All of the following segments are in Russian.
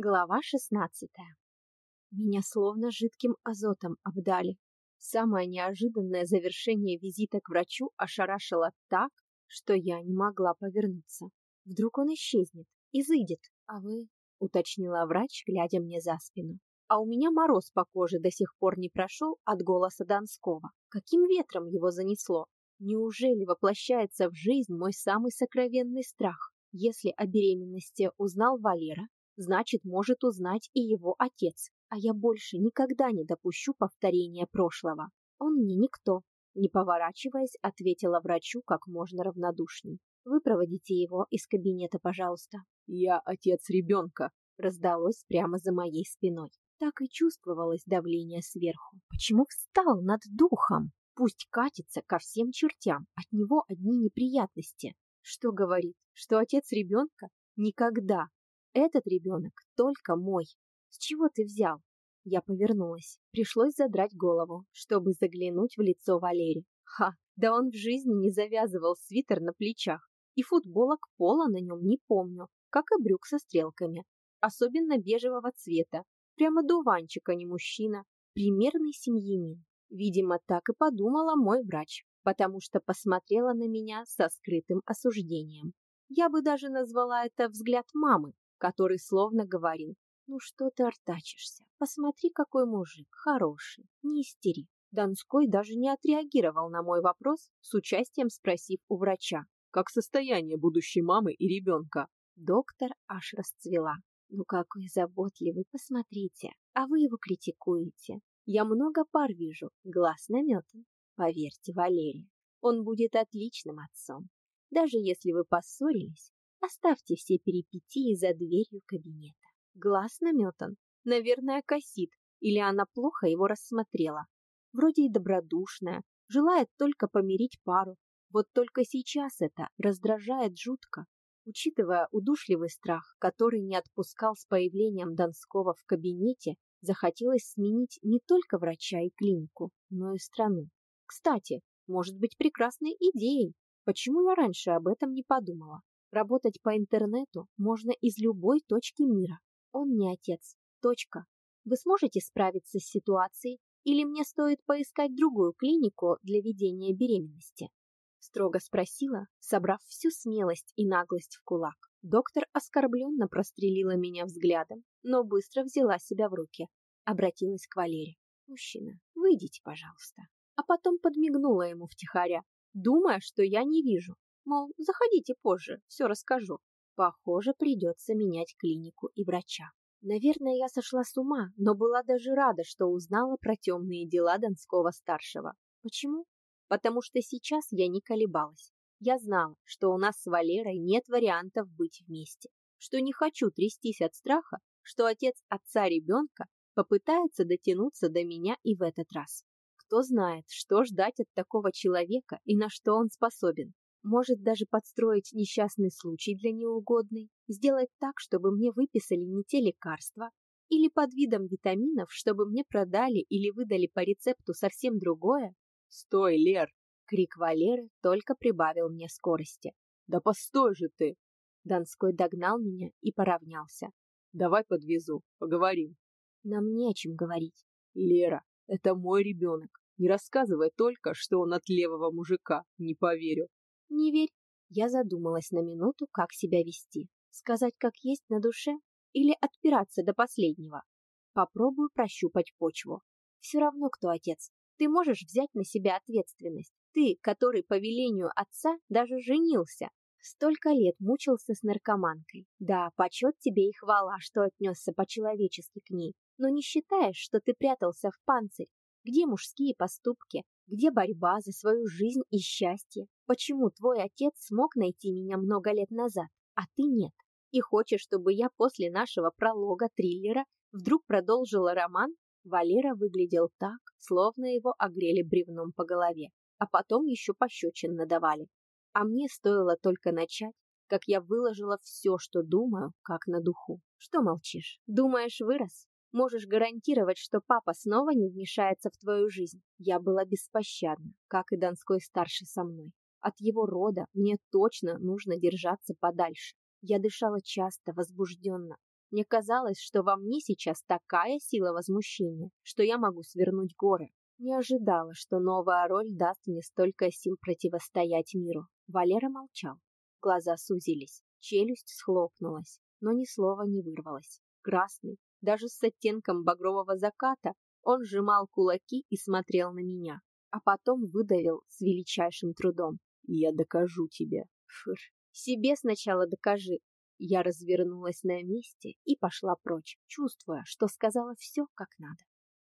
Глава шестнадцатая. Меня словно жидким азотом обдали. Самое неожиданное завершение визита к врачу ошарашило так, что я не могла повернуться. Вдруг он исчезнет, изыдет, а вы, уточнила врач, глядя мне за спину. А у меня мороз по коже до сих пор не прошел от голоса Донского. Каким ветром его занесло? Неужели воплощается в жизнь мой самый сокровенный страх? Если о беременности узнал Валера, значит, может узнать и его отец. А я больше никогда не допущу повторения прошлого. Он мне никто. Не поворачиваясь, ответила врачу как можно равнодушней. Вы проводите его из кабинета, пожалуйста. Я отец ребенка. Раздалось прямо за моей спиной. Так и чувствовалось давление сверху. Почему встал над духом? Пусть катится ко всем чертям, от него одни неприятности. Что говорит, что отец ребенка? Никогда, этот ребенок только мой. С чего ты взял? Я повернулась. Пришлось задрать голову, чтобы заглянуть в лицо Валери. Ха, да он в жизни не завязывал свитер на плечах. И футболок пола на нем не помню, как и брюк со стрелками. Особенно бежевого цвета. Прямо дуванчик, а не мужчина. Примерный семьянин. Видимо, так и подумала мой врач, потому что посмотрела на меня со скрытым осуждением. Я бы даже назвала это взгляд мамы, который словно говорил, «Ну что ты артачишься? Посмотри, какой мужик, хороший, не истери». Донской даже не отреагировал на мой вопрос, с участием спросив у врача. «Как состояние будущей мамы и ребенка?» Доктор аж расцвела. «Ну какой заботливый, посмотрите, а вы его критикуете. Я много пар вижу, глаз наметан. Поверьте, Валерия, он будет отличным отцом. Даже если вы поссорились, Оставьте все перипетии за дверью кабинета. Глаз наметан. Наверное, косит. Или она плохо его рассмотрела. Вроде и добродушная, желает только помирить пару. Вот только сейчас это раздражает жутко. Учитывая удушливый страх, который не отпускал с появлением Донского в кабинете, захотелось сменить не только врача и клинику, но и страну. Кстати, может быть прекрасной идеей. Почему я раньше об этом не подумала? Работать по интернету можно из любой точки мира. Он не отец. Точка. Вы сможете справиться с ситуацией или мне стоит поискать другую клинику для ведения беременности? Строго спросила, собрав всю смелость и наглость в кулак. Доктор оскорбленно прострелила меня взглядом, но быстро взяла себя в руки. Обратилась к Валере. «Мужчина, выйдите, пожалуйста». А потом подмигнула ему втихаря, думая, что я не вижу, Мол, заходите позже, все расскажу. Похоже, придется менять клинику и врача. Наверное, я сошла с ума, но была даже рада, что узнала про темные дела Донского-старшего. Почему? Потому что сейчас я не колебалась. Я знала, что у нас с Валерой нет вариантов быть вместе, что не хочу трястись от страха, что отец отца ребенка попытается дотянуться до меня и в этот раз. Кто знает, что ждать от такого человека и на что он способен. Может даже подстроить несчастный случай для неугодной, сделать так, чтобы мне выписали не те лекарства, или под видом витаминов, чтобы мне продали или выдали по рецепту совсем другое. «Стой, Лер!» Крик Валеры только прибавил мне скорости. «Да постой же ты!» Донской догнал меня и поравнялся. «Давай подвезу, поговорим». «Нам не о чем говорить». «Лера, это мой ребенок. Не рассказывай только, что он от левого мужика, не поверю. Не верь. Я задумалась на минуту, как себя вести. Сказать, как есть на душе, или отпираться до последнего. Попробую прощупать почву. Все равно, кто отец. Ты можешь взять на себя ответственность. Ты, который по велению отца даже женился. Столько лет мучился с наркоманкой. Да, почет тебе и хвала, что отнесся по-человечески к ней. Но не считаешь, что ты прятался в панцирь? Где мужские поступки? Где борьба за свою жизнь и счастье? Почему твой отец смог найти меня много лет назад, а ты нет? И хочешь, чтобы я после нашего пролога триллера вдруг продолжила роман? Валера выглядел так, словно его огрели бревном по голове, а потом еще пощечин надавали. А мне стоило только начать, как я выложила все, что думаю, как на духу. Что молчишь? Думаешь, вырос? Можешь гарантировать, что папа снова не вмешается в твою жизнь. Я была беспощадна, как и Донской старший со мной. От его рода мне точно нужно держаться подальше. Я дышала часто, возбужденно. Мне казалось, что во мне сейчас такая сила возмущения, что я могу свернуть горы. Не ожидала, что новая роль даст мне столько сил противостоять миру. Валера молчал. Глаза сузились, челюсть схлопнулась, но ни слова не вырвалось. Красный, даже с оттенком багрового заката, он сжимал кулаки и смотрел на меня, а потом выдавил с величайшим трудом. «Я докажу тебе». Фыр. «Себе сначала докажи». Я развернулась на месте и пошла прочь, чувствуя, что сказала все как надо.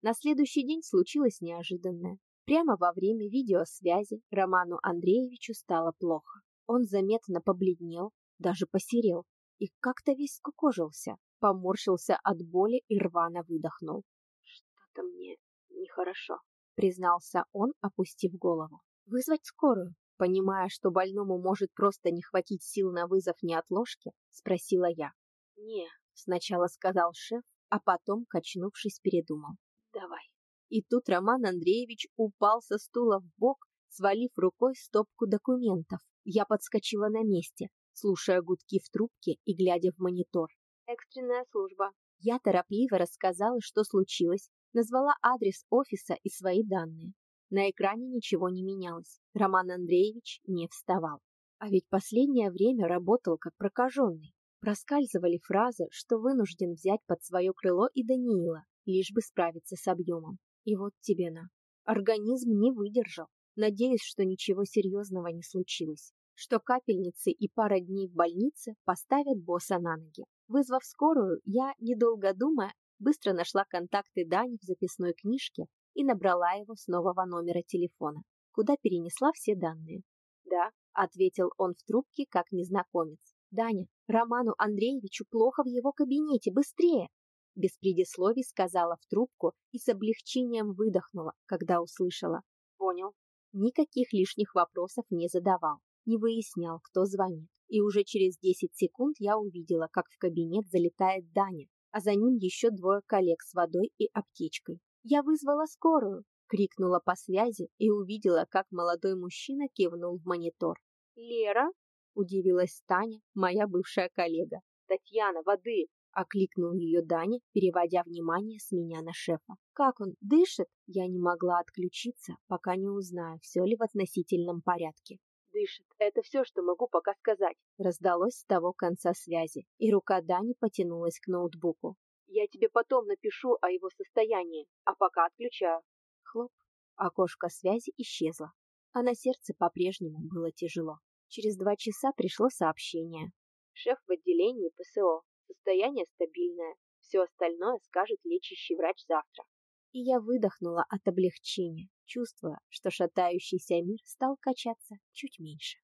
На следующий день случилось неожиданное. Прямо во время видеосвязи Роману Андреевичу стало плохо. Он заметно побледнел, даже посерел и как-то весь скукожился, поморщился от боли и рвано выдохнул. «Что-то мне нехорошо», — признался он, опустив голову. «Вызвать скорую?» Понимая, что больному может просто не хватить сил на вызов неотложки, спросила я. «Не», — сначала сказал шеф, а потом, качнувшись, передумал. «Давай». И тут Роман Андреевич упал со стула в бок, свалив рукой стопку документов. Я подскочила на месте, слушая гудки в трубке и глядя в монитор. «Экстренная служба». Я торопливо рассказала, что случилось, назвала адрес офиса и свои данные. На экране ничего не менялось. Роман Андреевич не вставал. А ведь последнее время работал как прокаженный. Проскальзывали фразы, что вынужден взять под свое крыло и Даниила, лишь бы справиться с объемом. И вот тебе на. Организм не выдержал. Надеюсь, что ничего серьезного не случилось что капельницы и пара дней в больнице поставят босса на ноги. Вызвав скорую, я, недолго думая, быстро нашла контакты Дани в записной книжке и набрала его с нового номера телефона, куда перенесла все данные. «Да», — ответил он в трубке, как незнакомец. «Даня, Роману Андреевичу плохо в его кабинете, быстрее!» Без предисловий сказала в трубку и с облегчением выдохнула, когда услышала. «Понял». Никаких лишних вопросов не задавал не выяснял, кто звонит. И уже через 10 секунд я увидела, как в кабинет залетает Даня, а за ним еще двое коллег с водой и аптечкой. «Я вызвала скорую!» — крикнула по связи и увидела, как молодой мужчина кивнул в монитор. «Лера?» — удивилась Таня, моя бывшая коллега. «Татьяна, воды!» — окликнул ее Даня, переводя внимание с меня на шефа. «Как он? Дышит?» Я не могла отключиться, пока не узнаю, все ли в относительном порядке дышит. Это все, что могу пока сказать. Раздалось с того конца связи, и рука Дани потянулась к ноутбуку. Я тебе потом напишу о его состоянии, а пока отключаю. Хлоп. Окошко связи исчезло, а на сердце по-прежнему было тяжело. Через два часа пришло сообщение. Шеф в отделении ПСО. Состояние стабильное. Все остальное скажет лечащий врач завтра и я выдохнула от облегчения, чувствуя, что шатающийся мир стал качаться чуть меньше.